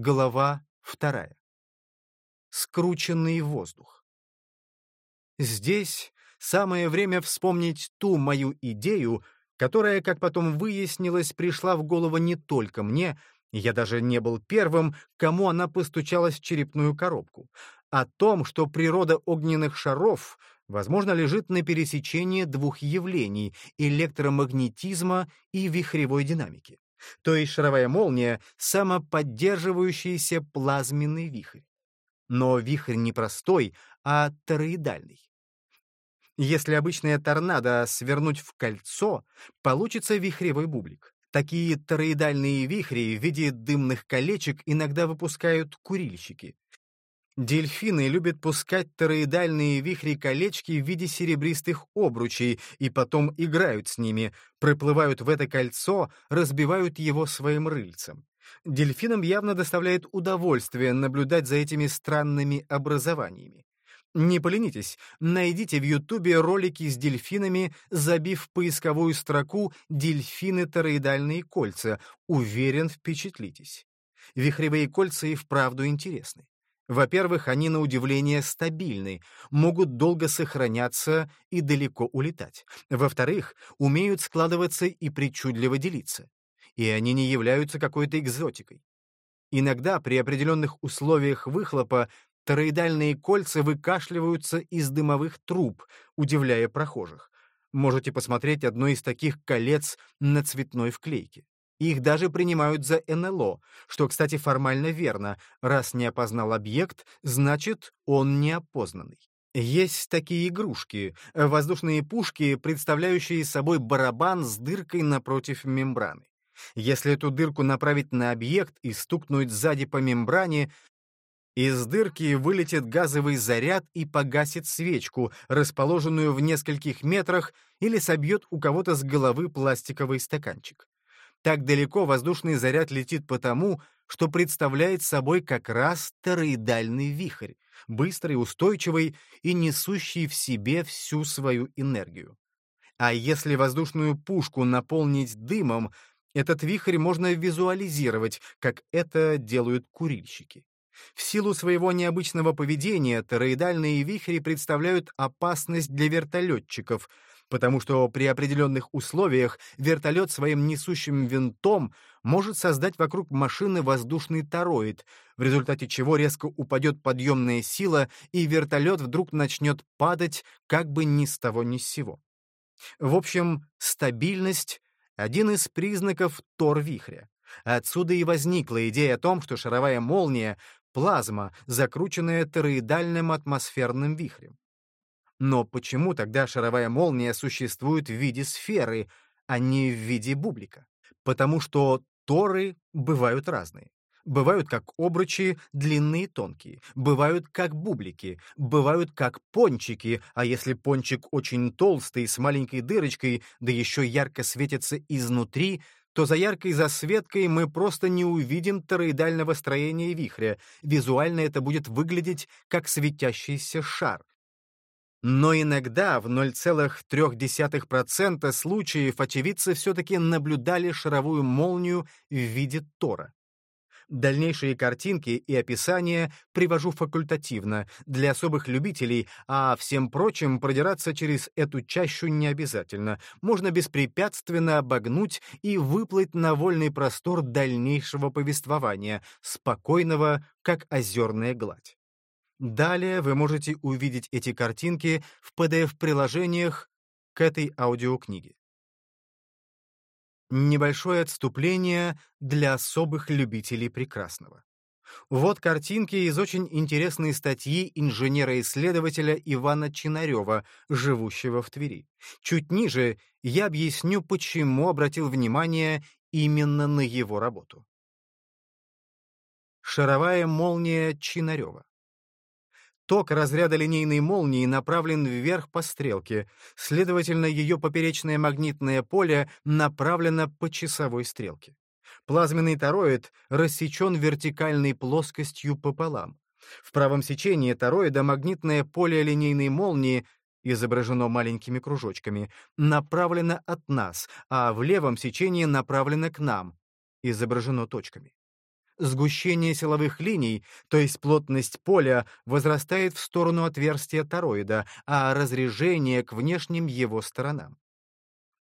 Глава вторая. Скрученный воздух. Здесь самое время вспомнить ту мою идею, которая, как потом выяснилось, пришла в голову не только мне, я даже не был первым, кому она постучалась в черепную коробку, о том, что природа огненных шаров, возможно, лежит на пересечении двух явлений — электромагнетизма и вихревой динамики. То есть шаровая молния — самоподдерживающийся плазменный вихрь. Но вихрь не простой, а тороидальный. Если обычная торнадо свернуть в кольцо, получится вихревой бублик. Такие тороидальные вихри в виде дымных колечек иногда выпускают курильщики. Дельфины любят пускать тороидальные вихри-колечки в виде серебристых обручей и потом играют с ними, проплывают в это кольцо, разбивают его своим рыльцем. Дельфинам явно доставляет удовольствие наблюдать за этими странными образованиями. Не поленитесь, найдите в Ютубе ролики с дельфинами, забив в поисковую строку «дельфины тороидальные кольца». Уверен, впечатлитесь. Вихревые кольца и вправду интересны. Во-первых, они на удивление стабильны, могут долго сохраняться и далеко улетать. Во-вторых, умеют складываться и причудливо делиться. И они не являются какой-то экзотикой. Иногда при определенных условиях выхлопа тороидальные кольца выкашливаются из дымовых труб, удивляя прохожих. Можете посмотреть одно из таких колец на цветной вклейке. Их даже принимают за НЛО, что, кстати, формально верно. Раз не опознал объект, значит, он неопознанный. Есть такие игрушки, воздушные пушки, представляющие собой барабан с дыркой напротив мембраны. Если эту дырку направить на объект и стукнуть сзади по мембране, из дырки вылетит газовый заряд и погасит свечку, расположенную в нескольких метрах, или собьет у кого-то с головы пластиковый стаканчик. Так далеко воздушный заряд летит потому, что представляет собой как раз тороидальный вихрь, быстрый, устойчивый и несущий в себе всю свою энергию. А если воздушную пушку наполнить дымом, этот вихрь можно визуализировать, как это делают курильщики. В силу своего необычного поведения тороидальные вихри представляют опасность для вертолетчиков — потому что при определенных условиях вертолет своим несущим винтом может создать вокруг машины воздушный тороид, в результате чего резко упадет подъемная сила, и вертолет вдруг начнет падать как бы ни с того ни с сего. В общем, стабильность — один из признаков тор-вихря. Отсюда и возникла идея о том, что шаровая молния — плазма, закрученная тороидальным атмосферным вихрем. Но почему тогда шаровая молния существует в виде сферы, а не в виде бублика? Потому что торы бывают разные. Бывают как обручи, длинные и тонкие. Бывают как бублики. Бывают как пончики, а если пончик очень толстый, с маленькой дырочкой, да еще ярко светится изнутри, то за яркой засветкой мы просто не увидим тороидального строения вихря. Визуально это будет выглядеть как светящийся шар. Но иногда в 0,3% случаев очевидцы все-таки наблюдали шаровую молнию в виде тора. Дальнейшие картинки и описания привожу факультативно, для особых любителей, а всем прочим продираться через эту чащу не обязательно. Можно беспрепятственно обогнуть и выплыть на вольный простор дальнейшего повествования, спокойного, как озерная гладь. Далее вы можете увидеть эти картинки в PDF-приложениях к этой аудиокниге. Небольшое отступление для особых любителей прекрасного. Вот картинки из очень интересной статьи инженера-исследователя Ивана Чинарева, живущего в Твери. Чуть ниже я объясню, почему обратил внимание именно на его работу. Шаровая молния Чинарева. Ток разряда линейной молнии направлен вверх по стрелке, следовательно, ее поперечное магнитное поле направлено по часовой стрелке. Плазменный тороид рассечен вертикальной плоскостью пополам. В правом сечении тороида магнитное поле линейной молнии изображено маленькими кружочками, направлено от нас, а в левом сечении направлено к нам, изображено точками. Сгущение силовых линий, то есть плотность поля, возрастает в сторону отверстия тороида, а разрежение — к внешним его сторонам.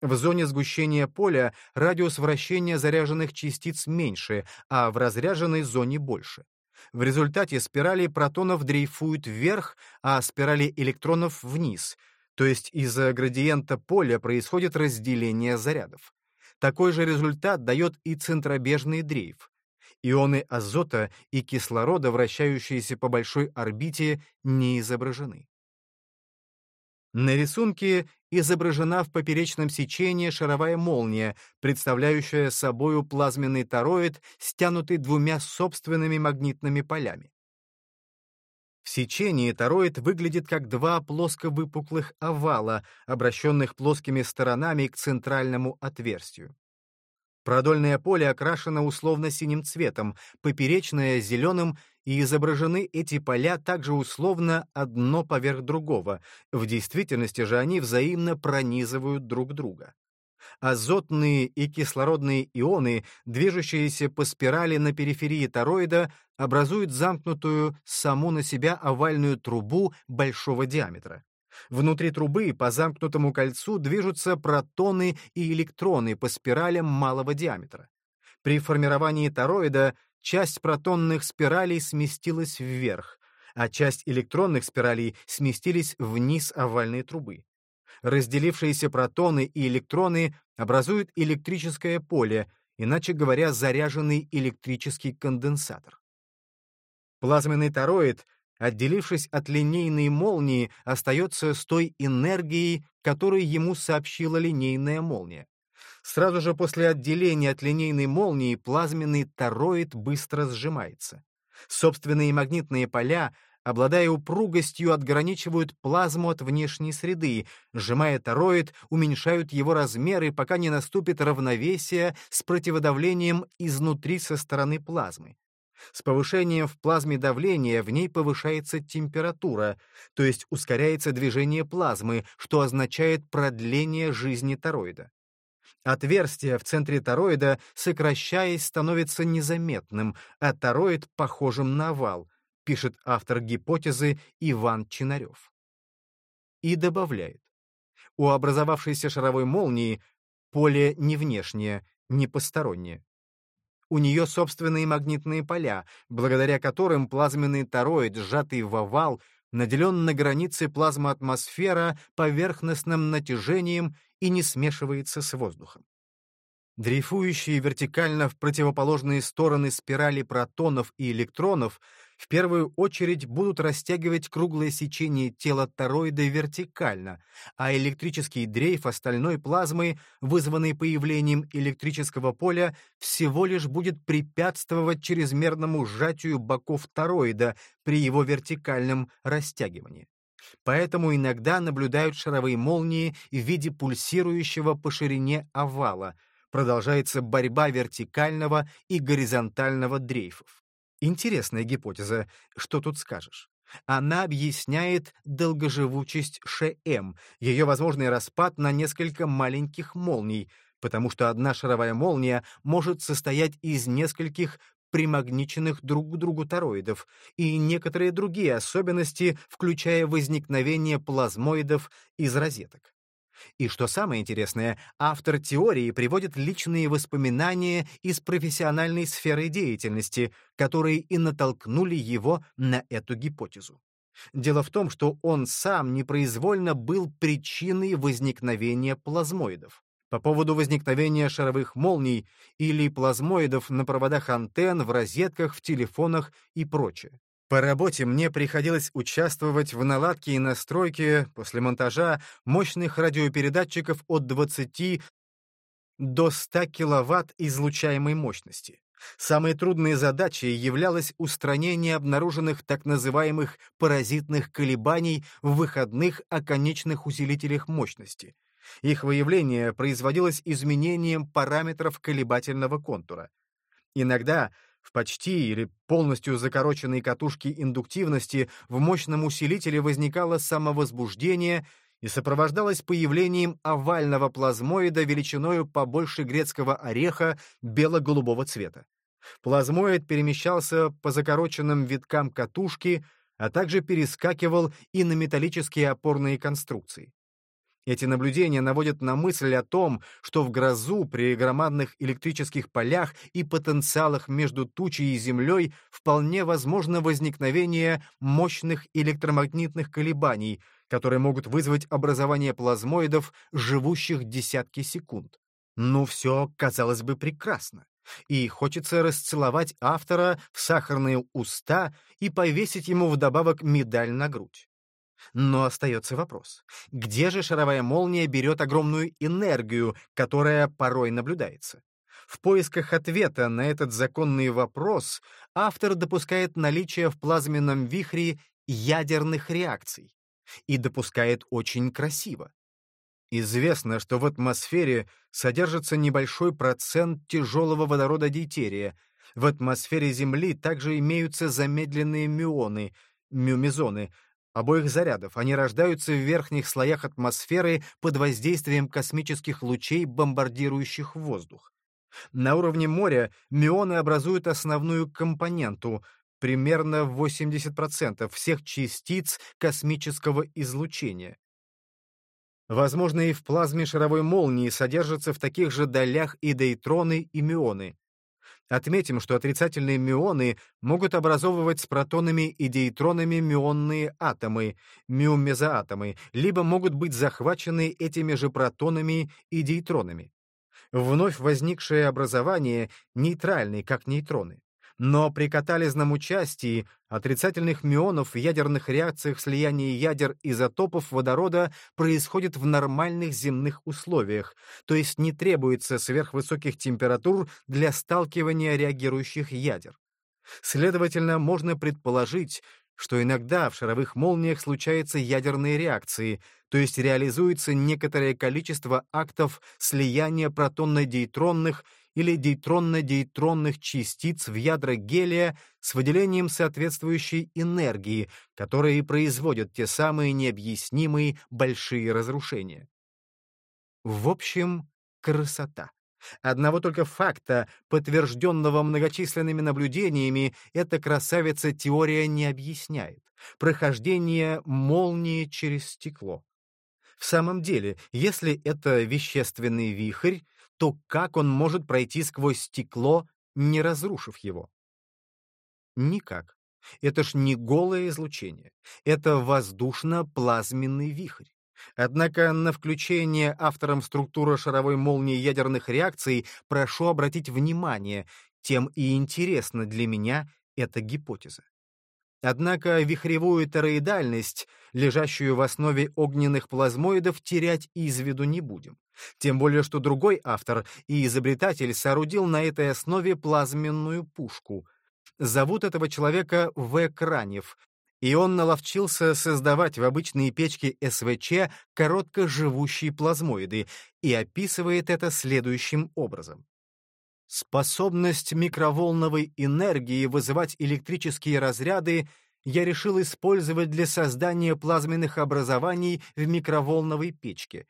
В зоне сгущения поля радиус вращения заряженных частиц меньше, а в разряженной зоне больше. В результате спирали протонов дрейфуют вверх, а спирали электронов — вниз, то есть из-за градиента поля происходит разделение зарядов. Такой же результат дает и центробежный дрейф. Ионы азота и кислорода, вращающиеся по большой орбите, не изображены. На рисунке изображена в поперечном сечении шаровая молния, представляющая собою плазменный тороид, стянутый двумя собственными магнитными полями. В сечении тороид выглядит как два плоско-выпуклых овала, обращенных плоскими сторонами к центральному отверстию. Продольное поле окрашено условно-синим цветом, поперечное — зеленым, и изображены эти поля также условно одно поверх другого, в действительности же они взаимно пронизывают друг друга. Азотные и кислородные ионы, движущиеся по спирали на периферии тороида, образуют замкнутую саму на себя овальную трубу большого диаметра. Внутри трубы по замкнутому кольцу движутся протоны и электроны по спиралям малого диаметра. При формировании тороида часть протонных спиралей сместилась вверх, а часть электронных спиралей сместились вниз овальной трубы. Разделившиеся протоны и электроны образуют электрическое поле, иначе говоря, заряженный электрический конденсатор. Плазменный тороид отделившись от линейной молнии, остается с той энергией, которую ему сообщила линейная молния. Сразу же после отделения от линейной молнии плазменный тороид быстро сжимается. Собственные магнитные поля, обладая упругостью, отграничивают плазму от внешней среды, сжимая тороид, уменьшают его размеры, пока не наступит равновесие с противодавлением изнутри со стороны плазмы. С повышением в плазме давления в ней повышается температура, то есть ускоряется движение плазмы, что означает продление жизни тороида. Отверстие в центре тороида, сокращаясь, становится незаметным, а тороид — похожим на овал, пишет автор гипотезы Иван Чинарев. И добавляет. У образовавшейся шаровой молнии поле не внешнее, не постороннее. У нее собственные магнитные поля, благодаря которым плазменный тороид, сжатый в овал, наделен на границе плазмоатмосфера поверхностным натяжением и не смешивается с воздухом. Дрейфующие вертикально в противоположные стороны спирали протонов и электронов в первую очередь будут растягивать круглое сечение тела тороида вертикально, а электрический дрейф остальной плазмы, вызванный появлением электрического поля, всего лишь будет препятствовать чрезмерному сжатию боков тороида при его вертикальном растягивании. Поэтому иногда наблюдают шаровые молнии в виде пульсирующего по ширине овала, продолжается борьба вертикального и горизонтального дрейфов. Интересная гипотеза, что тут скажешь? Она объясняет долгоживучесть ШМ, ее возможный распад на несколько маленьких молний, потому что одна шаровая молния может состоять из нескольких примагниченных друг к другу тороидов и некоторые другие особенности, включая возникновение плазмоидов из розеток. И что самое интересное, автор теории приводит личные воспоминания из профессиональной сферы деятельности, которые и натолкнули его на эту гипотезу. Дело в том, что он сам непроизвольно был причиной возникновения плазмоидов. По поводу возникновения шаровых молний или плазмоидов на проводах антенн, в розетках, в телефонах и прочее. По работе мне приходилось участвовать в наладке и настройке после монтажа мощных радиопередатчиков от 20 до 100 киловатт излучаемой мощности. Самой трудной задачей являлось устранение обнаруженных так называемых паразитных колебаний в выходных оконечных усилителях мощности. Их выявление производилось изменением параметров колебательного контура. Иногда в почти или полностью закороченной катушке индуктивности в мощном усилителе возникало самовозбуждение и сопровождалось появлением овального плазмоида величиною побольше грецкого ореха бело-голубого цвета. Плазмоид перемещался по закороченным виткам катушки, а также перескакивал и на металлические опорные конструкции. Эти наблюдения наводят на мысль о том, что в грозу при громадных электрических полях и потенциалах между тучей и Землей вполне возможно возникновение мощных электромагнитных колебаний, которые могут вызвать образование плазмоидов, живущих десятки секунд. Ну, все, казалось бы, прекрасно. И хочется расцеловать автора в сахарные уста и повесить ему вдобавок медаль на грудь. Но остается вопрос. Где же шаровая молния берет огромную энергию, которая порой наблюдается? В поисках ответа на этот законный вопрос автор допускает наличие в плазменном вихре ядерных реакций. И допускает очень красиво. Известно, что в атмосфере содержится небольшой процент тяжелого водорода дейтерия. В атмосфере Земли также имеются замедленные мюоны, мюмезоны, обоих зарядов. Они рождаются в верхних слоях атмосферы под воздействием космических лучей, бомбардирующих воздух. На уровне моря мюоны образуют основную компоненту, примерно 80% всех частиц космического излучения. Возможно, и в плазме шаровой молнии содержатся в таких же долях и дейтроны, и мюоны. Отметим, что отрицательные мюоны могут образовывать с протонами и дейтронами мюонные атомы, мюмезоатомы, либо могут быть захвачены этими же протонами и дейтронами. Вновь возникшее образование нейтральны, как нейтроны. Но при катализном участии отрицательных мюонов в ядерных реакциях слияния ядер изотопов водорода происходит в нормальных земных условиях, то есть не требуется сверхвысоких температур для сталкивания реагирующих ядер. Следовательно, можно предположить, что иногда в шаровых молниях случаются ядерные реакции, то есть реализуется некоторое количество актов слияния протонно-дейтронных или дейтронно-дейтронных частиц в ядра гелия с выделением соответствующей энергии, которые производят те самые необъяснимые большие разрушения. В общем, красота. Одного только факта, подтвержденного многочисленными наблюдениями, эта красавица-теория не объясняет. Прохождение молнии через стекло. В самом деле, если это вещественный вихрь, то как он может пройти сквозь стекло, не разрушив его? Никак. Это ж не голое излучение. Это воздушно-плазменный вихрь. Однако на включение автором структуры шаровой молнии ядерных реакций прошу обратить внимание, тем и интересна для меня эта гипотеза. Однако вихревую тороидальность, лежащую в основе огненных плазмоидов, терять из виду не будем. Тем более, что другой автор и изобретатель соорудил на этой основе плазменную пушку. Зовут этого человека В. Кранев, и он наловчился создавать в обычные печки СВЧ короткоживущие плазмоиды и описывает это следующим образом. Способность микроволновой энергии вызывать электрические разряды я решил использовать для создания плазменных образований в микроволновой печке.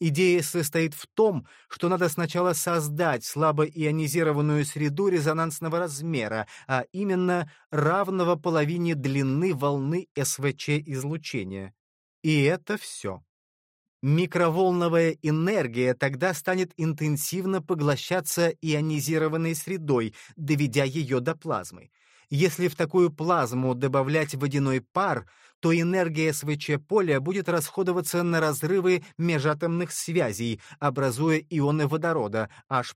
Идея состоит в том, что надо сначала создать слабоионизированную среду резонансного размера, а именно равного половине длины волны СВЧ-излучения. И это все. Микроволновая энергия тогда станет интенсивно поглощаться ионизированной средой, доведя ее до плазмы. Если в такую плазму добавлять водяной пар, то энергия СВЧ-поля будет расходоваться на разрывы межатомных связей, образуя ионы водорода H+,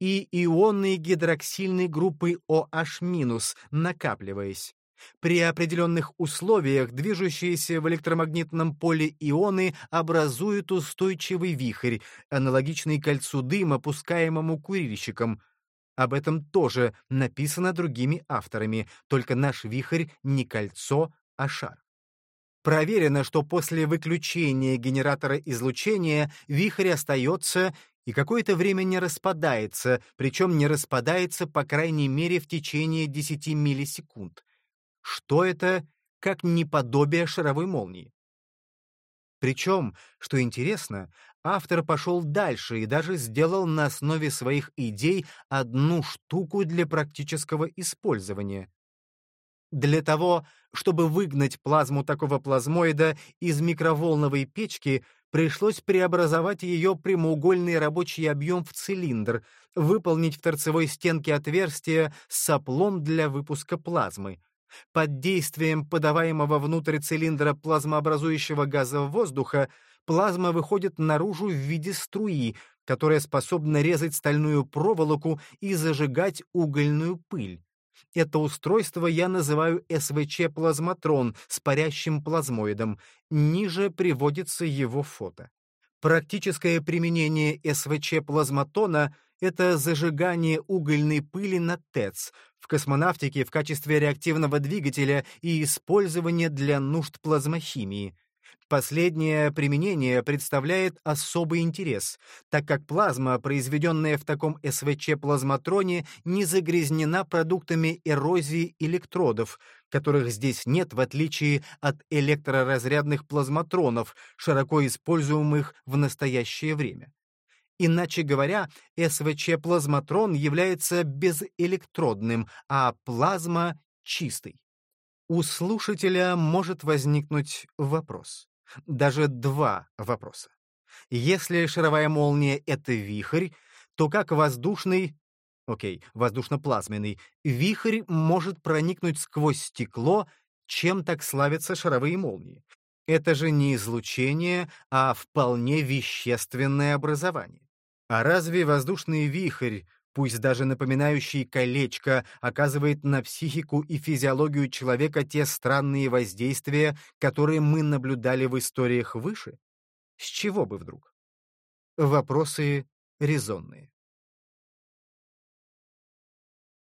и ионы гидроксильной группы OH-, накапливаясь. При определенных условиях движущиеся в электромагнитном поле ионы образуют устойчивый вихрь, аналогичный кольцу дыма, пускаемому курильщиком. Об этом тоже написано другими авторами, только наш вихрь не кольцо, а шар. Проверено, что после выключения генератора излучения вихрь остается и какое-то время не распадается, причем не распадается, по крайней мере, в течение 10 миллисекунд. Что это, как неподобие шаровой молнии? Причем, что интересно, автор пошел дальше и даже сделал на основе своих идей одну штуку для практического использования. Для того, чтобы выгнать плазму такого плазмоида из микроволновой печки, пришлось преобразовать ее прямоугольный рабочий объем в цилиндр, выполнить в торцевой стенке отверстие с соплом для выпуска плазмы. Под действием подаваемого внутрь цилиндра плазмообразующего газа воздуха плазма выходит наружу в виде струи, которая способна резать стальную проволоку и зажигать угольную пыль. Это устройство я называю СВЧ-плазматрон с парящим плазмоидом. Ниже приводится его фото. Практическое применение СВЧ-плазматона — это зажигание угольной пыли на ТЭЦ, в космонавтике в качестве реактивного двигателя и использование для нужд плазмохимии. Последнее применение представляет особый интерес, так как плазма, произведенная в таком СВЧ-плазматроне, не загрязнена продуктами эрозии электродов, которых здесь нет в отличие от электроразрядных плазматронов, широко используемых в настоящее время. Иначе говоря, СВЧ-плазматрон является безэлектродным, а плазма — чистой. У слушателя может возникнуть вопрос даже два вопроса. Если шаровая молния — это вихрь, то как воздушный, окей, воздушно-плазменный, вихрь может проникнуть сквозь стекло, чем так славятся шаровые молнии? Это же не излучение, а вполне вещественное образование. А разве воздушный вихрь пусть даже напоминающий колечко, оказывает на психику и физиологию человека те странные воздействия, которые мы наблюдали в историях выше? С чего бы вдруг? Вопросы резонные.